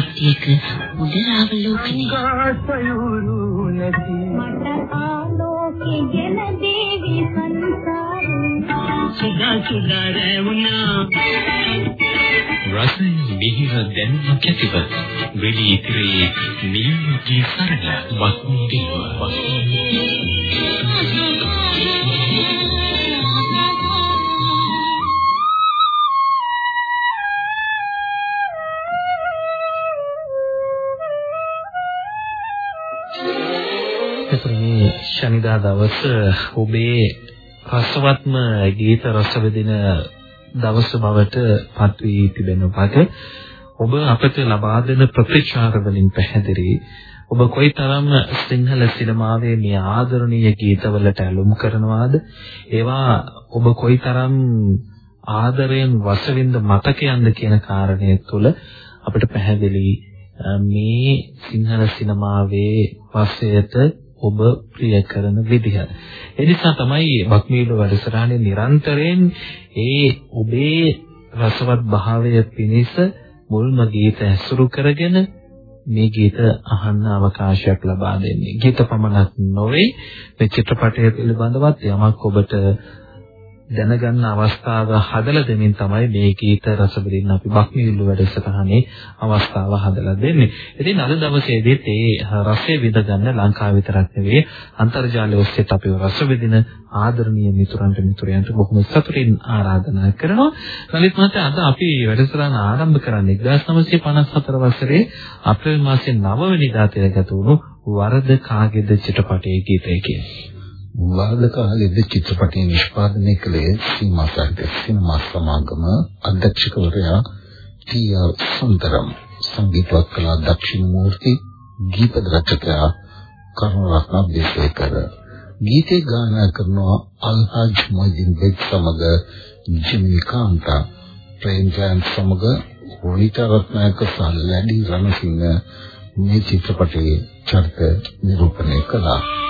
සාරානුප්‍රාප්තියක උදරාවලෝකනය මට ආලෝකෙ ගෙන දේවි සංසාරේ. සුදා සුදා රැවුනා රසයෙන් මිහිර දැනුම කැතිව වෙලී ඉතිරේ නියුගේ සරල වස්තුවේ මේ ශනිදා දවස ඔබේ රසවත්ම ගීත රස විඳින දවස බවට පත් වී තිබෙන වග ඔබ අපට ලබා දෙන ප්‍රතිචාර වලින් පැහැදිලි. ඔබ කොයිතරම් සිංහල සිනමාවේ මේ ආදරණීය ගීතවලට ඇලුම් කරනවාද? ඒවා ඔබ කොයිතරම් ආදරයෙන් වසවින්ද මතකයන්ද කියන කාරණය තුළ අපිට පැහැදිලි. මේ සිංහල සිනමාවේ වාසයට ඔබ ප්‍රිය කරන විදිහ. ඒ නිසා තමයි බක්මීල වැඩසටහනේ නිරන්තරයෙන් ඒ ඔබේ රසවත් භාවය පිණිස මුල්ම ගීත ඇසුරු කරගෙන මේ ගීත අහන්න අවකාශයක් ලබා දෙන්නේ. ගීත පමණක් නොවේ මේ චිත්‍රපටය පිළිබඳවත් යමක් ඔබට දැනගන්න අවස්ථාව හදලා දෙමින් තමයි මේ ගීත රස විඳින්න අපි බක්මිවිල්ල වැඩසටහනේ අවස්ථාව හදලා දෙන්නේ. ඉතින් අද දවසේදීත් ඒ රසය විඳ ගන්න ලංකාව විතරක් නෙවෙයි අන්තර්ජාලය ඔස්සේ අපිව රස විඳින ආදරණීය මිතුරන්ට මිතුරයන්ට බොහොම සතුටින් ආරාධනා කරනවා. ලලිත් මහත්තයා අද අපි වැඩසටහන ආරම්භ කරන්නේ 1954 වසරේ අප්‍රේල් මාසයේ 9 වෙනිදා තිරගත වුණු වරද කාගේද චිත්‍රපටයේ ගීතයකින්. වාදකාලෙද චිත්‍රපටය නිෂ්පාදනය කළේ සීමා සාහිත්‍ය සිනමා සමාගම අධ්‍යක්ෂකවරයා ටී.ආර්. සුන්දරම්. සංගීතවත් කලා දක්ෂිණ මූර්ති ගීත රචකයා කරුණාරත්න දේශේකර ගීතේ ගායනා කරනවා අල්හාජ් මොයිදින් බෙක් සමග ජිමි කාන්තා. ප්‍රේම්ජයන්ත් සමග රොනිතා රත්නායක සහ ලැඩි රණසිංහ මේ චිත්‍රපටයේ චරිත නිරූපණය කළා.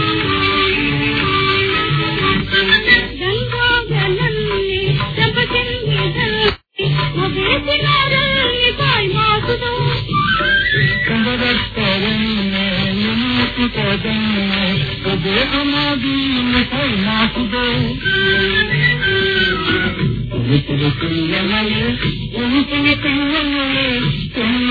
කලාවේ අදිනේ මගගේ සරලේ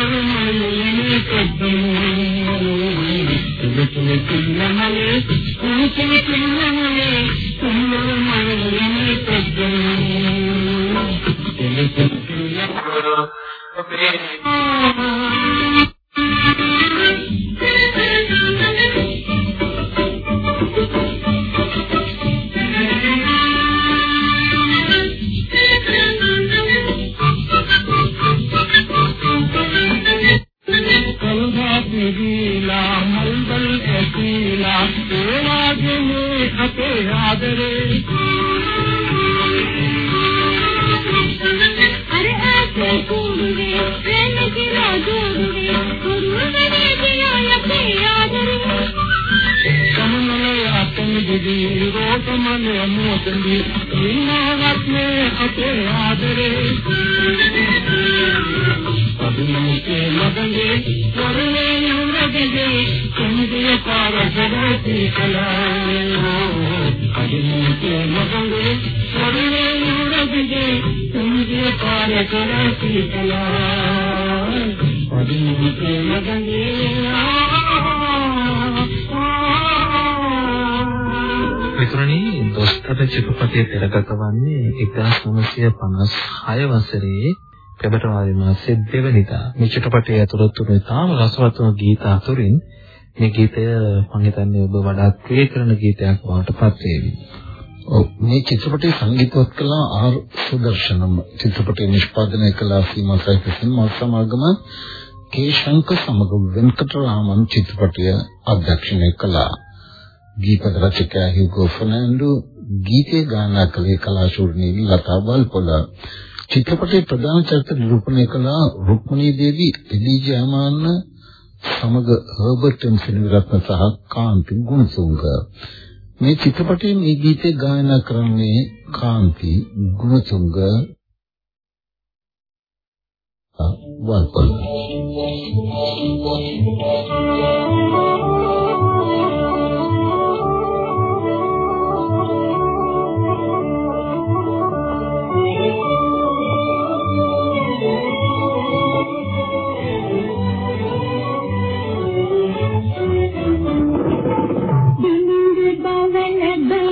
නුර කරා සීතලා පොඩි ප්‍රේම ගංගේ විතරණි දොස්තර චිත්‍රපටයේ පෙරකවන්නේ 1956 වසරේ පෙබරවාරි මාසයේ දෙවනිදා මේ චිත්‍රපටයේ ඇතුළත් වුණු ඉතාම රසවත් වූ ගීත අතුරින් මේ ගීතය මම හිතන්නේ ඔබ වඩාත් ප්‍රිය කරන ගීතයක් බවට පත් වේවි. ඔව්. මේ චිත්‍රපටයේ සංගීතවත් කළ ආර් සුදර්ශනම. චිත්‍රපටය නිෂ්පාදනය කළ සීමා සහිත සිනමා සමාගම කේ ශංකර් සමග වෙන්කටරාමන් චිත්‍රපටය අධ්‍යක්ෂණය කළා. ගීපද රචකයා හිගෝ ෆර්නැන්ඩෝ ගීතේ ගායනා කළේ කලාශූරණී ලතා බල්පොල. චිත්‍රපටයේ ප්‍රධාන චරිත නිරූපණය කළ රුක්මනී දේවී එලීජා අමාන්න සමග හර්බර්ට් එම් සෙනවිරත්න සහ කාන්ති ගුණසුංග. මේ චිත්‍රපටයේ මේ ගීතේ ගායනා කරන්නේ කාන්ති ගුණසුංග වල්පොල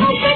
Oh,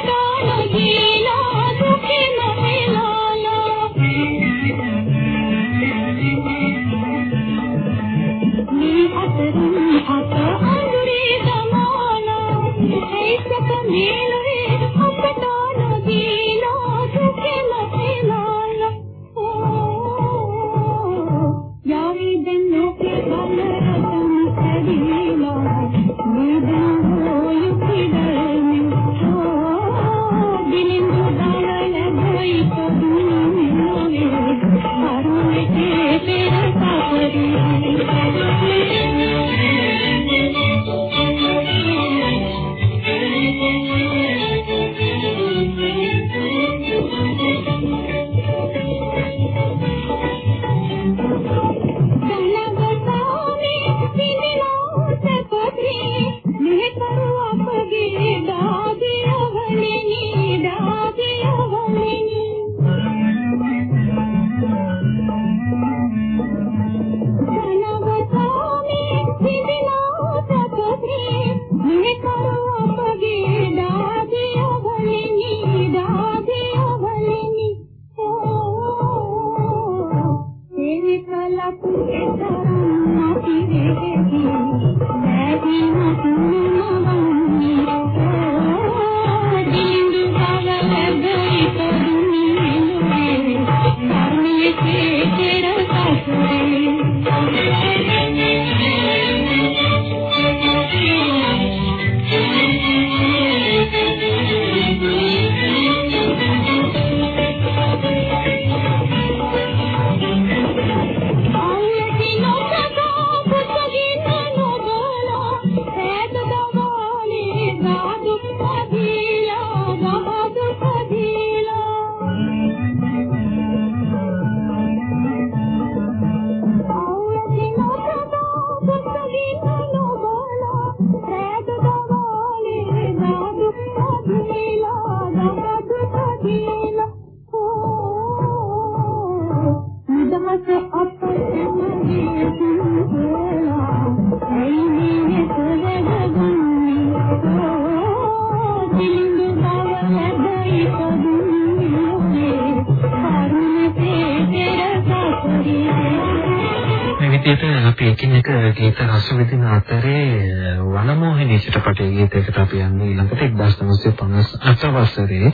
අපි එකිනෙක ගීත රස විඳින අතරේ වනමෝහිනී චිත්‍රපටයේ ගීතයකට අපි යන්නේ ඊළඟට 1958 වසරේ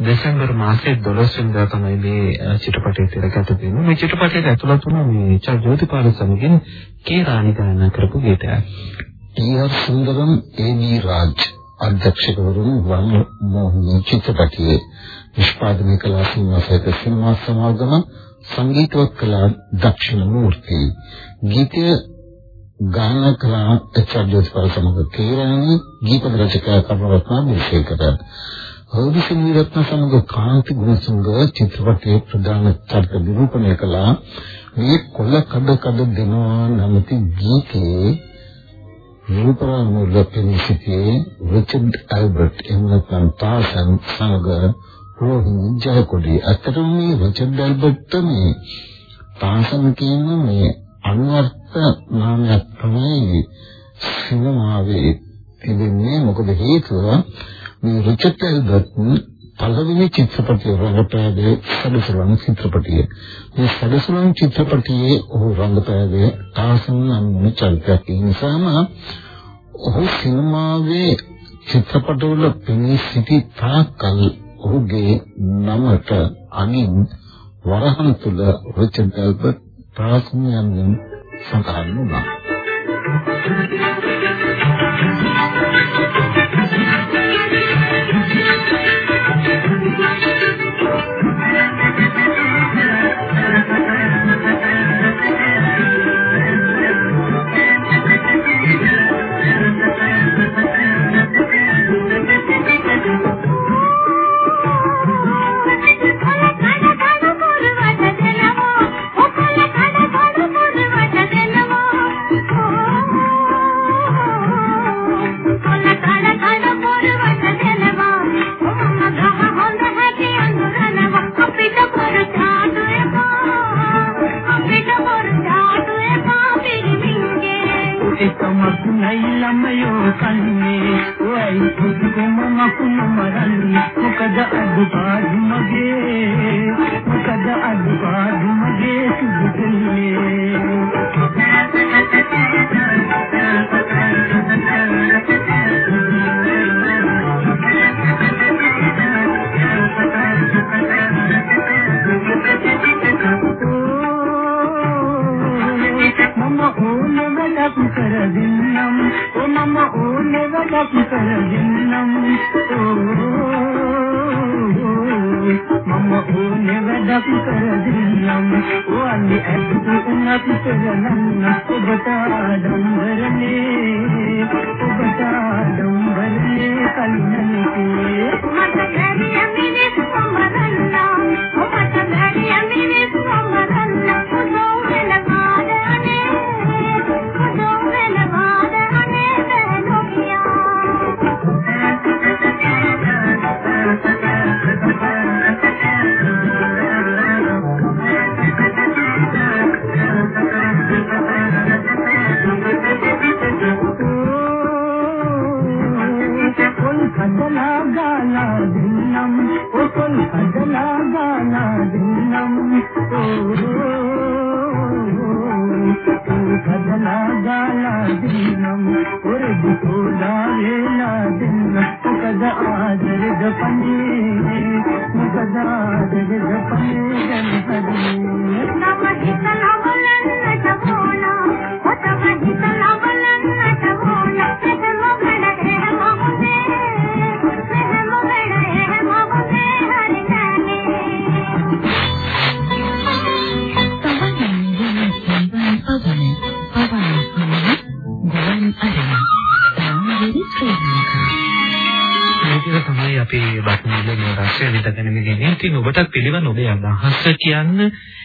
දෙසැම්බර් මාසයේ 12 වෙනිදා තමයි මේ චිත්‍රපටය තිරගත වෙන්නේ. මේ චිත්‍රපටයට ඇතුළත් වුණු මේ චර්ජෝතිපාල සමගින් කේ රාණි ගායනා කරපු ගීතයක්. T R. Sundaram A B. Raj අධ්‍යක්ෂකවරුන් වම් මොහොනේ චිත්‍රපටයේ නිෂ්පාදනය කළ සිනමාසහිත සිනමා සමාගම සංගීතවත් කලා දක්ෂිණ මූර්ති ගීතය ගායනා කළ එච්.ජෝතිපාල සමග කේරණී ගීත රචකයා කරුණරත්න මුල්සේකර හෝදි සංගීතඥ සමග කාන්ති ගුණසුංග චිත්‍රපටයේ ප්‍රධාන චරිත නිරූපණය කළ මේ කොළ කඩ කඩ දෙනවා නැමැති ගීතයේ රූපරාම මුල්ලපෙනී සිටියේ රිචඩ් ඇල්බර්ට් එන්නතන් තාසන් සමග රෝහිණි ජයකොඩි අතරම මේ රිචඩ් ඇල්බර්ට් මේ තාසන් කියන මේ අනුවර්ථ නාමයක් තමයි සිනමාවේ තිබෙන්නේ මොකද හේතුව මේ රිචඩ් ඇල්බර්ට් පළවෙනි චිත්‍රපටය රංගපෑවේ සදසලන් චිත්‍රපටිය. මේ සදසලන් චිත්‍රපටියේ ඔහු රංගපෑවේ තාසන් නම් චරිතයක් නිසාම ඔහු සිනමාවේ චිත්‍රපටවල පෙනී සිටි තාකල් ඔහුගේ නමට අනින් වරහන් තුල රිචඩ් ඇල්බර්ට් තාසන් යමින් සඳහන් වුණා. එකමක් ළමයෝ කන්නේ. ඔයයි පුදුම මකුණු මරන්නේ මොකද අදුපාදු මගේ මොකද අදුපාදු මගේ මම ඕ මම ඕනේ වැඩක් කර දෙන්නම් මම ඕනේ වැඩක් කර දෙන්නම් ඕ අනි ඇත්ත උනත් කරනම් ඔබට ආඩම්බරනේ ඔබට ආඩම්බරනේ කලිනනේ මට බැරි මිනිස් සමරන්න ඔබට බැරි මිනිස් පිළිවන් ඔබේ අදහස කියන්න.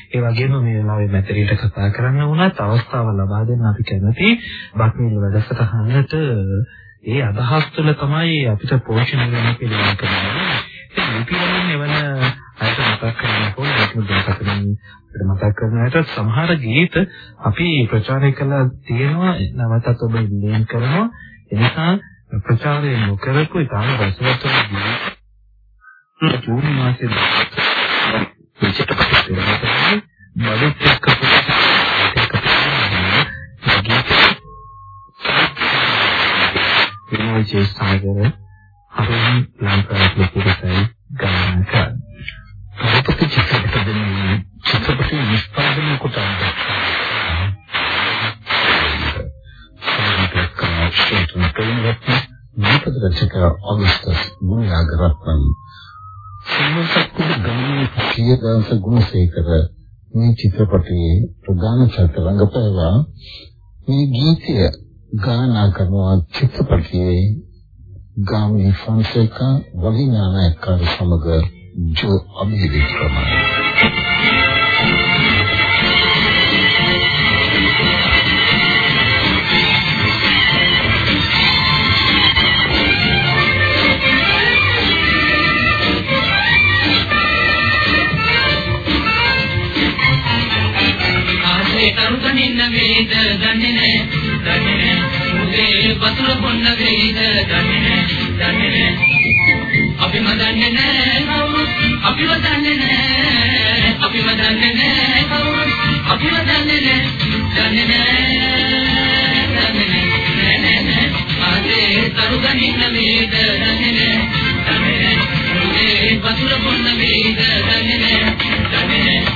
ඒ වගේම මේ වෙලාවේ මැතරේට කතා කරන්න වුණත් අවස්ථාව ලබා දෙන්න අපි කැමති බක්මීල වැඩසටහනට ඒ අදහස් තුළ තමයි අපිට පෝෂණය වෙන පිළිවන් කරන්නේ. ඉතින් ලිපි වලින් එවන අයට මතක් කරනකොට ඒක දෙකකින් අපිට මතක් කරනකොට සමහර ගීත අපි ප්‍රචාරය කළා තියෙනවා. නැවතත් ඔබ ඉල්ලීම් කරනවා. එනිසා ප්‍රචාරය නොකරපු ඉතාම රසවත් ගීත. ජූන් මාසයේ විචිත පිටකපතේ බඩුත් එක්ක විනෝජේ සාගර හරුන් ලංකාවේ පුරසයි ගායනා කරා. පරපති චිත්‍රපට දෙන්නේ චිත්‍රපට නිෂ්පාදනය කොට සංගීත කලාශීලන ප්‍රේමවත් දීපද රචක ඔගස්ටස් මුනියාගරත්නම් සම්මතක ගමනේ පියදාස ගුණසේකර මේ චිත්‍රපටයේ ප්‍රධාන චරිත රංගපෑවා මේ ගීතය ගායනා කරන චිත්‍රපටයේ ගාමිණී ෆොන්සේකා වලිනානායකර සමග ජෝ අභිවික්‍රමයි වතුර බොන්න වේද දන්නේ නෑ දන්නේ නෑ අපිම දන්නේ නෑ කවුරුත් අපිව දන්නේ නෑ අපිව දන්නේ නෑ කවුරුත් අපිව දන්නේ නෑ දන්නේ නෑ දන්නේ නෑ නෑ. නෑ ආසේ කරුකනින්න වේද දන්නේ නෑ දන්නේ නෑ. මුදේ වතුර බොන්න වේද දන්නේ නෑ දන්නේ නෑ.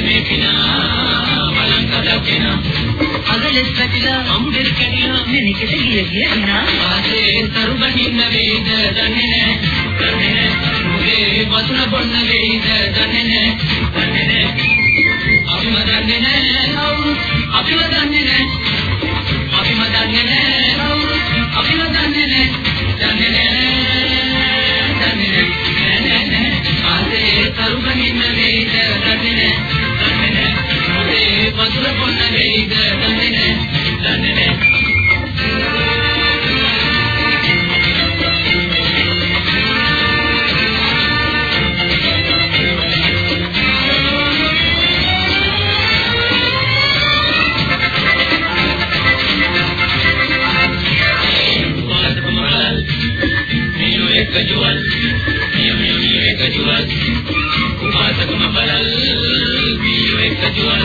මේ පිනා බලන් කඩගෙන අගලෙස් පැතිලා අමුදෙස් කැඩිලා මෙනෙකට ගිය ගිය විනා ආසේ තරු බහින්න වේද දන්නේ නැහැ දන්නේ නැහැ මුගේ වතුර බොන්න වේද දන්නේ නැහැ දන්නේ නැහැ අපිම දන්නේ නැහැ අපිම දන්නේ නැහැ අපිම දන්නේ නැහැ අපිම දන්නේ නැහැ දන්නේ නැහැ දන්නේ නැහැ ආසේ තරු බහින්න වේද දන්නේ නැහැ නෑ මුගේ වතුර බොන්න වේද දන්නේ නෑ niyo ek jual.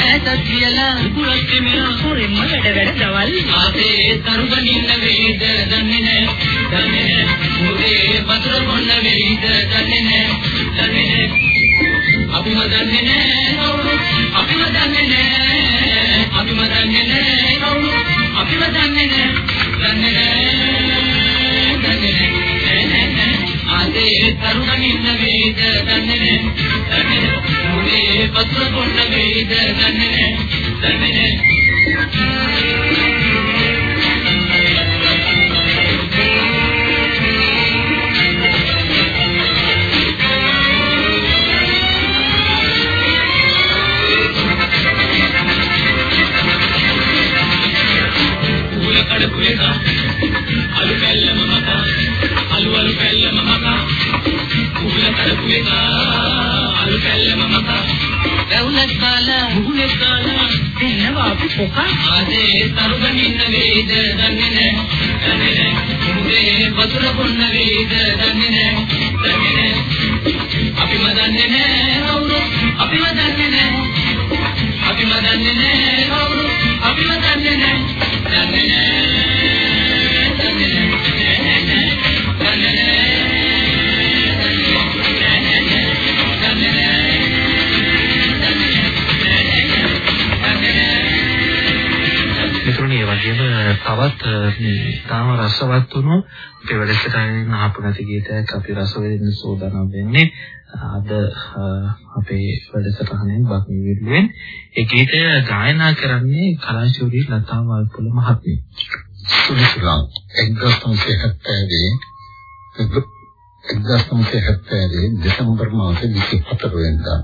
ඈතත් කියලා කුලක් දෙමිනා හොරෙන්ම වැඩ වැඩ දවල් ආසේ තරුගනින්න වේද දන්නේ නෑ දන්නේ නෑ මුදේ වතුර බොන්න වේද දන්නේ නෑ දන්නේ නෑ අපිම දන්නේ නෑ කවුරු අපිම දන්නේ නෑ අපිම දන්නේ නෑ කවුරු අපිම දන්නේ නෑ දන්නේ නෑ දන්නේ නෑ නෑ නෑ ආසේ තරුගනින්න වේද දන්නේ නෑ දන්නේ නෑ මුදේ වතුර බොන්න වේද දන්නේ නෑ අපි පොක ආදේ තරුගනින්න වේද දන්නේ නැහැ දන්නේ නැහැ මුදේ වතුර බොන්න වේද දන්නේ නැහැ දන්නේ නැහැ අපිම දන්නේ නැහැ කවුරු අපිම දන්නේ නැහැ අපිම දන්නේ නැහැ කවුරු අපිම දන්නේ නැහැ දන්නේ නැහැ වගේම තවත් මේ තාම රසවත් වුණු අපේ වැඩසටහනින් ආපු නැති ගීතයක් අපි රස විඳින්න සූදානම් වෙන්නේ. අද අ, අපේ වැඩසටහනෙන් බක්මී විදුලෙන් ඒ ගීතය ගායනා කරන්නේ කලාශූරී ලතා වල්පොල මහත්මිය. සුනිසුලං 1970 1970 දෙසැම්බර් මාසේ 24 වෙනිදා.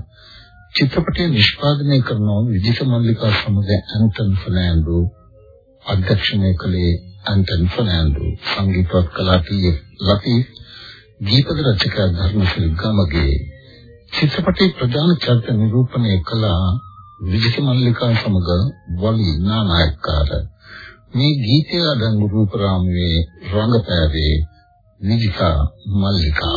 චිත්‍රපටය නිෂ්පාදනය කරන විජිත මල්ලිකා සමග ඇන්ටන් ෆර්නෑන්ඩෝ අධ්‍යක්ෂණය කළේ ඇන්ටන් ෆර්නෑන්ඩෝ සංගීතවත් කලා ටී ලතීෆ් ගීපද රචකයා ධර්මසිරි ගමගේ චිත්‍රපටයේ ප්‍රධාන චරිත නිරූපණය කළ විජිත මල්ලිකා සමග වලි නානායක්කාර. මේ ගීතය අඩංගු රූපරාමයේ රංගපෑවේ විජිතා මල්ලිකා.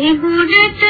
එහුඩට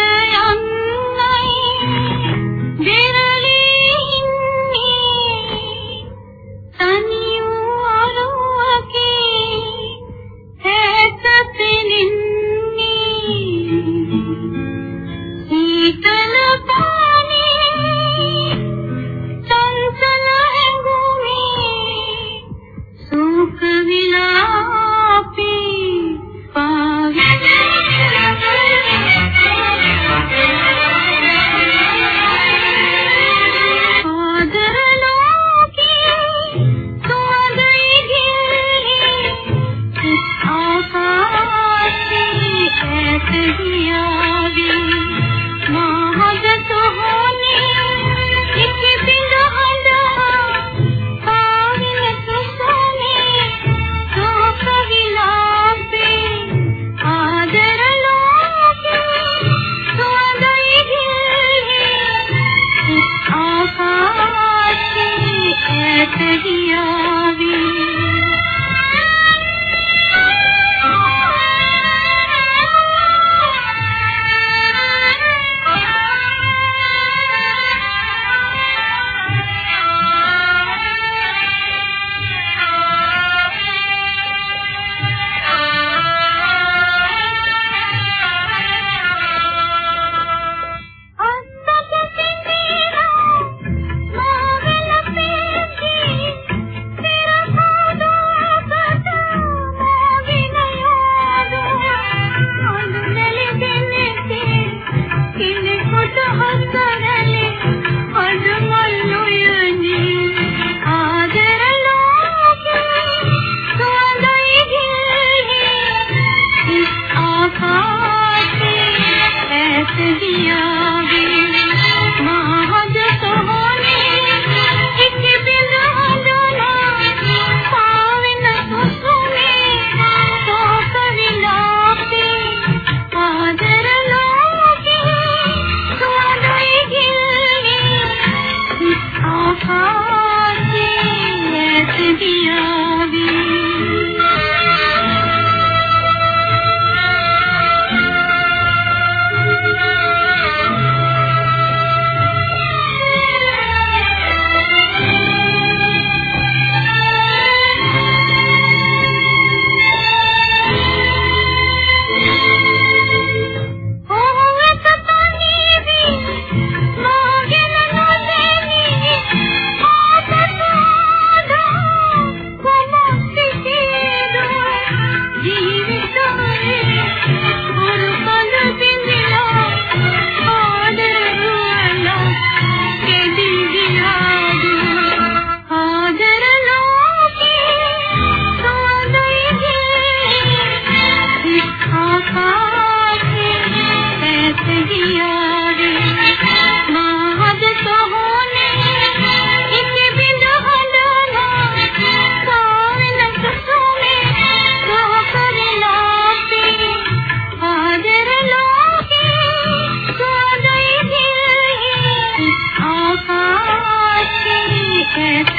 අපි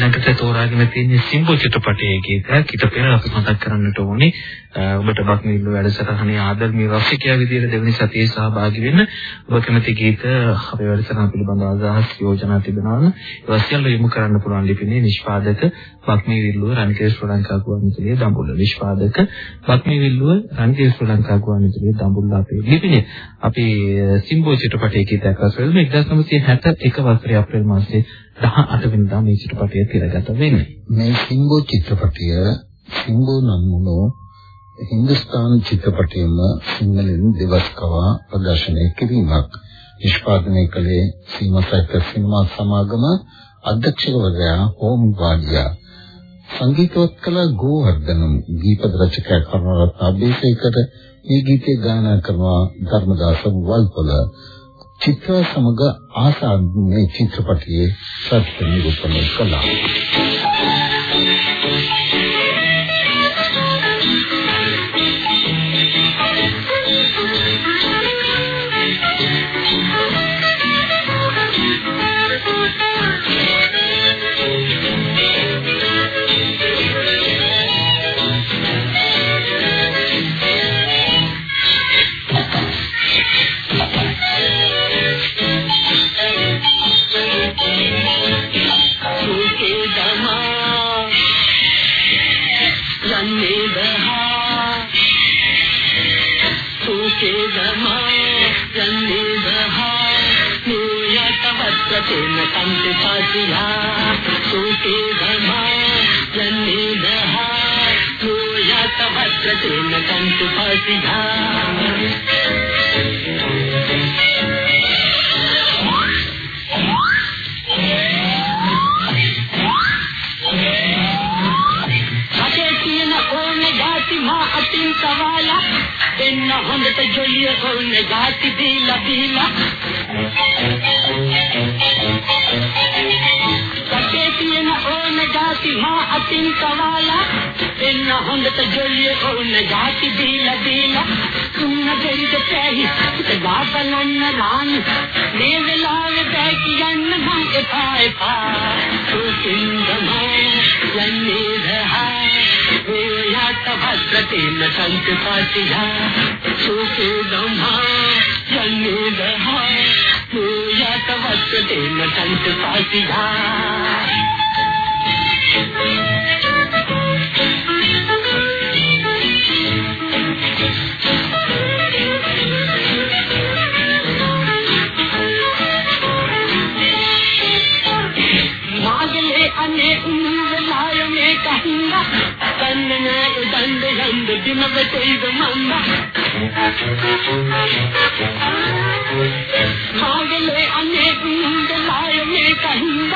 ඊළඟට තෝරාගෙන තියෙන සිම්බෝ චිත්‍රපටයේ ගීතයක් ඊට පෙර අපි මතක් කරන්නට ඕනේ. ඔබට බක්මිල්ල වැඩසටහනේ ආදර්මී රසිකයා විදිහට දෙවෙනි සතියේ සහභාගී වෙන්න ඔබ කැමති ගීත අපේ වැඩසටහන පිළිබඳ අදහස් යෝජනා තිබෙනවා නම් ඒවා සියල්ල යොමු කරන්න පුළුවන් ලිපිනේ නිෂ්පාදක බක්මිවිල්ලුව රණකේ ශ්‍රී ලංකා ගුවන්විදුලියේ දඹුල්ල. නිෂ්පාදක බක්මිවිල්ලුව රණකේ ශ්‍රී ලංකා ගුවන්විදුලියේ දඹුල්ල අපේ ලිපිනේ. අපි සිම්බෝ චිත්‍රපටයේ ගීතයක් රසවිඳ 1961 වසරේ අප්‍රේල් මාසයේ 18 වෙනිදා මේ චිත්‍රපටය තිරගත වෙන්නේ. මේ සිම්බෝ චිත්‍රපටය සිම්බෝ නම් වුණු හින්දුස්තාන් චිත්‍රපටයේම සිංහලෙන් දෙවස් කවා ප්‍රදර්ශනය කිරීමක්. නිෂ්පාදනය කළේ සීමාසයික සිනමා සමාගම අධ්‍යක්ෂකවරයා හෝම් වාඩියා. සංගීතවත් කළ ගෝවර්ධනම් ගීත රචකයා කරුණාරත්න අබේසේකර මේ ගීතය ගායනා කරනවා ධර්මදාස වල්පොල චිත්‍ර සමග ආසාද් මේ චිත්‍රපටයේ සත්‍ය නිරූපණය කළා. ඕනේ ගාති මා අතින් සවාලා එන්න හොඳට ජොලිය ඕනේ ගාති දීලා දීලා. තුන්න දෙරිද පැහි. ගා බලන්න රාන් මේ වෙලාවේ බෑ කියන්න මං එපා එපා. සුසින්දමෝ යන්නේ දහා යට භද්‍රතේන සංත පාතියා සුකේ දම්හා යන්නේ දහා යට භද්‍රතේන සංත ಹಾಗಲೇ ಅನೇಕ ಲಾಯನೆ ಕಂದ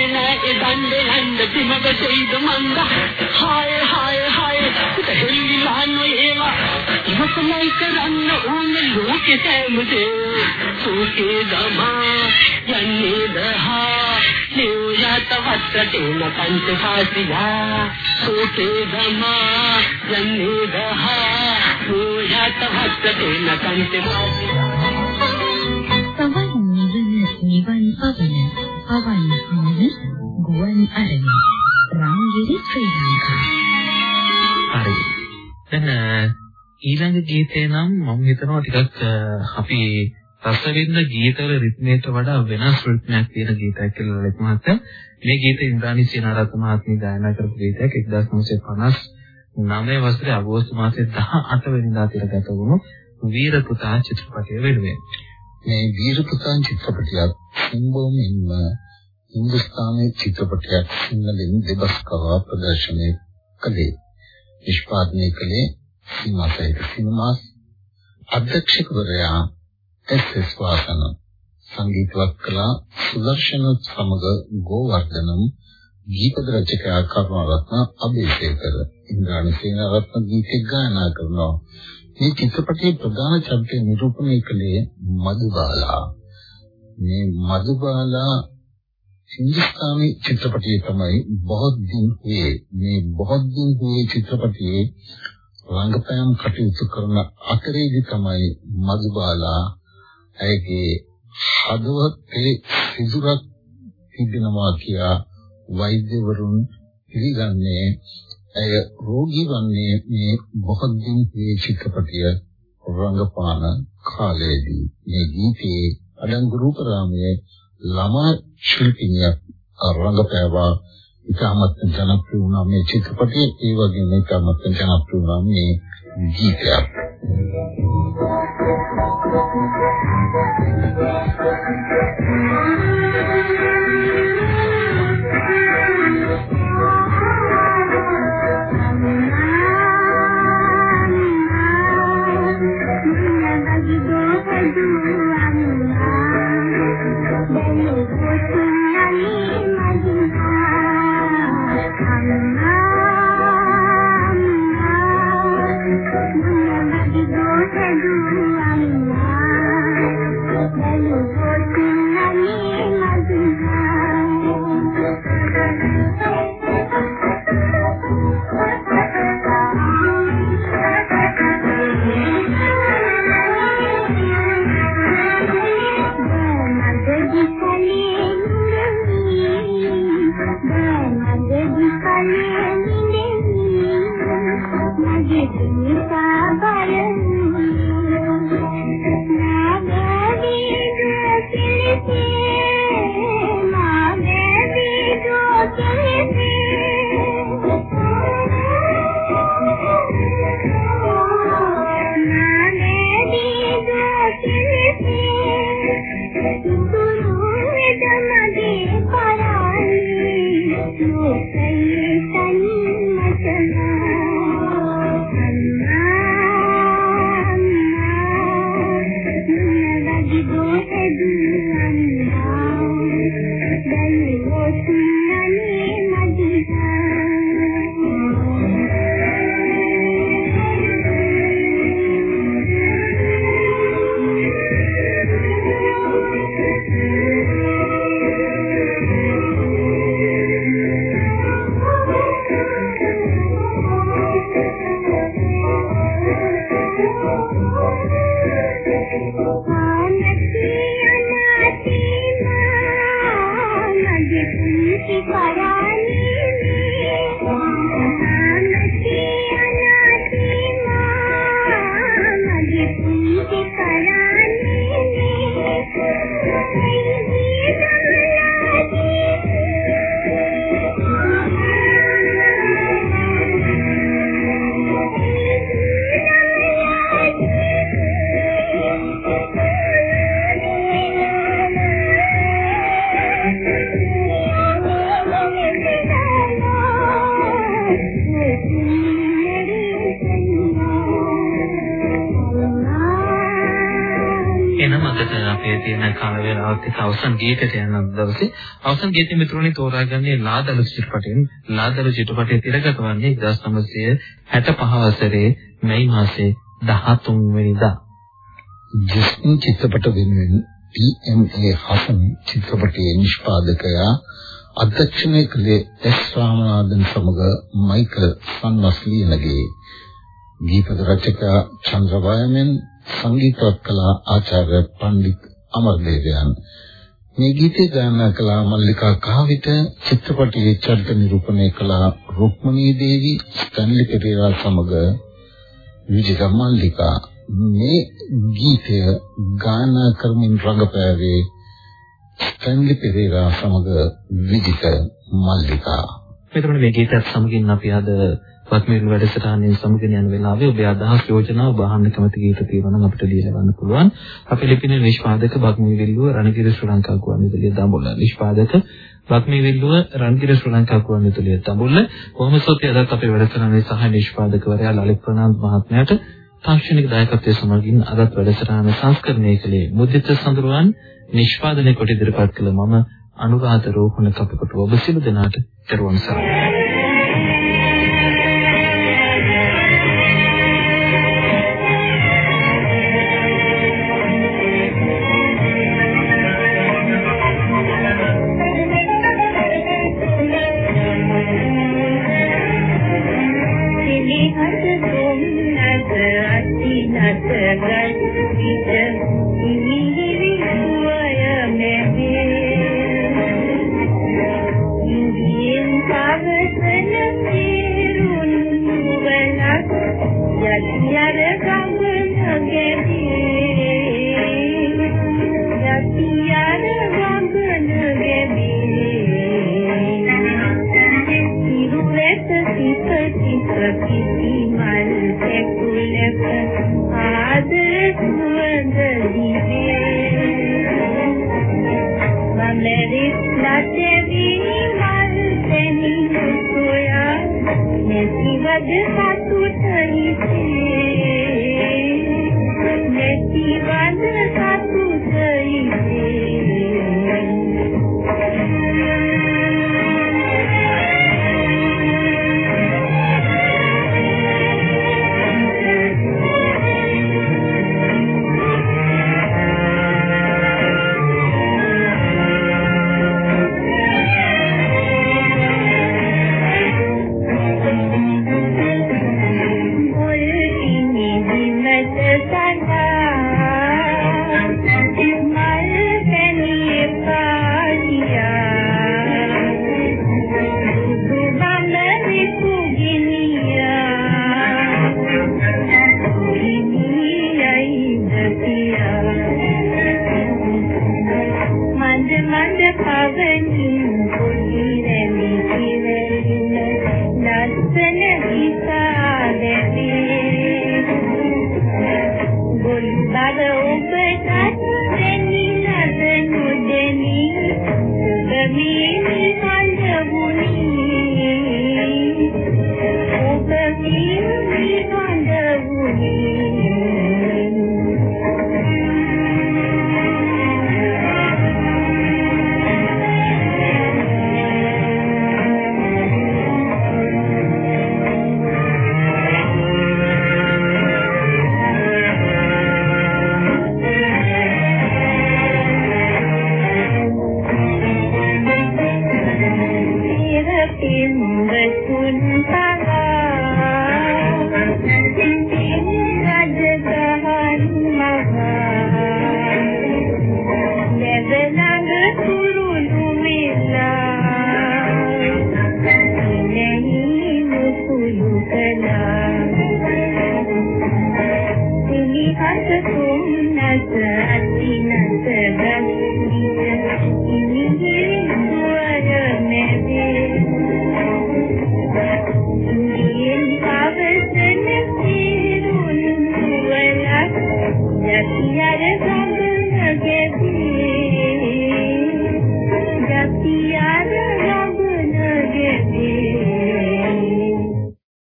මේ කහින්දා කන්නනේ දණ්ඩ යන්ද දිනවතේද මන්දා මාගලේ අනේ උන්වලාය මේ කහින්දා කන්නනේ දණ්ඩ යන්ද දිනවතේද මන්දා හාය හාය හාය හෙල්ලිලා නොයේවා ඉවසමයි කරන්න ඕනේ ලෝකෙ සෑමදේ සෝකේ දමා යන්නේ දහා. නියත වත්‍රතේන පංච පාතියා සෝකේ දමා යන්නේ දහා. නියත වත්‍රතේන පංච පාතියා පවන් හමුන ගුවන් අරණ රංගිරි ශ්‍රී ලංකා හරි. දැන් ඊළඟ ගීතේ නම් මම හිතනවා ටිකක් අපි රස විඳ ගීතවල රිද්මයට වඩා වෙනස් රිද්මයක් තියෙන ගීතයක් කියලා ලලිත මහත්තයා. මේ ගීතය ඉන්ද්‍රාණි සේනාරත්න මහත්මිය ගායනා කරපු ගීතයක් 1959 වසරේ අගෝස්තු මාසයේ 18 වෙනිදා තිරගත වුණු වීර පුතා චිත්‍රපටය වෙනුවෙන්. මේ වීරපුතාන් චිත්‍රපටයත් සිම්බෝමින්ම හින්දුස්ථානයේ චිත්‍රපටයක් සිංහලෙන් දෙබස් කවා ප්‍රදර්ශනය කළේ. නිෂ්පාදනය කළේ සීමාසහිත සිනමාස් අධ්‍යක්ෂකවරයා එස්.එස්. වාසන සංගීතවත් කළා සුදර්ශන සමග ගෝවර්ධනම් ගීපද රචකයා කරුණාරත්න අබේසේකර ඉන්ද්‍රාණි සේනාරත්න ගීත ගායනා කරනවා මේ චිත්‍රපටයේ ප්‍රධාන චරිතය නිරූපණය කළේ මధుබාලා මේ මధుබාලා හින්දුස්ථානී චිත්‍රපටියේ තමයි බොහොත් දින් හුයේ මේ බොහොත් දින් හුයේ චිත්‍රපටියේ රංගපෑම් කටයුතු කරන අතරේදී තමයි මදුබාලා ඇගේ හදවතේ සිදුරක් තිබෙනවා කියා වෛද්‍යවරුන් පිළිගන්නේ. ඇය රෝගී වන්නේ මේ බොහොත් දින් හුයේ චිත්‍රපටිය රංගපාන කාලයේදී. මේ ගීතයේ අඩංගු රූපරාමයේ ළමා ශිල්පිනියක් රංගපෑවා ඉතාමත් ජනප්‍රිය වුණා මේ චිත්‍රපටයේ. ඒ වගේම ඉතාමත් ජනප්‍රිය වුණා මේ ගීතයක් එනම ගීතයට යන දවසේ අවසන් ගීතෙ මිතුරුනි තෝරාගන්නේ ලාදලු චිත්‍රපටයෙන් ලාදලු චිත්‍රපටයේ තිරගත වන්නේ 1965 වසරේ මැයි මාසයේ 13 වෙනිදා. ජස්මින් චිත්‍රපට වෙනුවෙන් පී.එම්.ඒ. හසන් චිත්‍රපටයේ නිෂ්පාදකයා අධ්‍යක්ෂණය කළේ එස් රාමනාදන් සමග මයිකල් සන්නස්ලියනගේ ගීත රචකයා චන්ද්‍රවයමෙන් සංගීතවත් කළ ආචාර්ය පණ්ඩිත් අමරදේවයන්. මේ ගීතය ගායනා කළ මල්ලිකා කාවිත චිත්‍රපටයේ චරිත නිරූපණය කළ රුක්මනී දේවී ස්ටැන්ලි පෙරේරා සමග විජිත මල්ලිකා. මේ ගීතය ගායනා කරමින් රඟපෑවේ ස්ටැන්ලි පෙරේරා සමග විජිත මල්ලිකා. මෙතන මේ ගීතයත් සමගින් අපි අද පත්මීරු වැඩසටහනේ සමගින් යන වෙලාවේ ඔබේ අදහස් යෝජනා ඔබ අහන්න කැමති ගීත තියෙනවා නම් අපිට ලියලා ගන්න පුළුවන්. අපේ ලිපින නිෂ්පාදක බක්මී විල්ලුව රණගිරි ශ්‍රී ලංකා ගුවන්විදුලිය දඹුල්ල. නිෂ්පාදක බක්මී විල්ලුව රණගිරි ශ්‍රී ලංකා ගුවන්විදුලිය දඹුල්ල. කොහොම සෝති අදත් අපේ වැඩසටහනේ සහ නිෂ්පාදකවරයා ලලිත් ප්‍රනාන්ද් මහත්මයාට තාක්ෂණික දායකත්වයේ සමගින් අදත් වැඩසටහන සංස්කරණය කළේ මුදිත සඳරුවන් නිෂ්පාදනය කොට ඉදිරිපත් කළ මම අනුරාධ රෝහණ කපකොට ඔබ සියලු දෙනාට දරුවන් සරණයි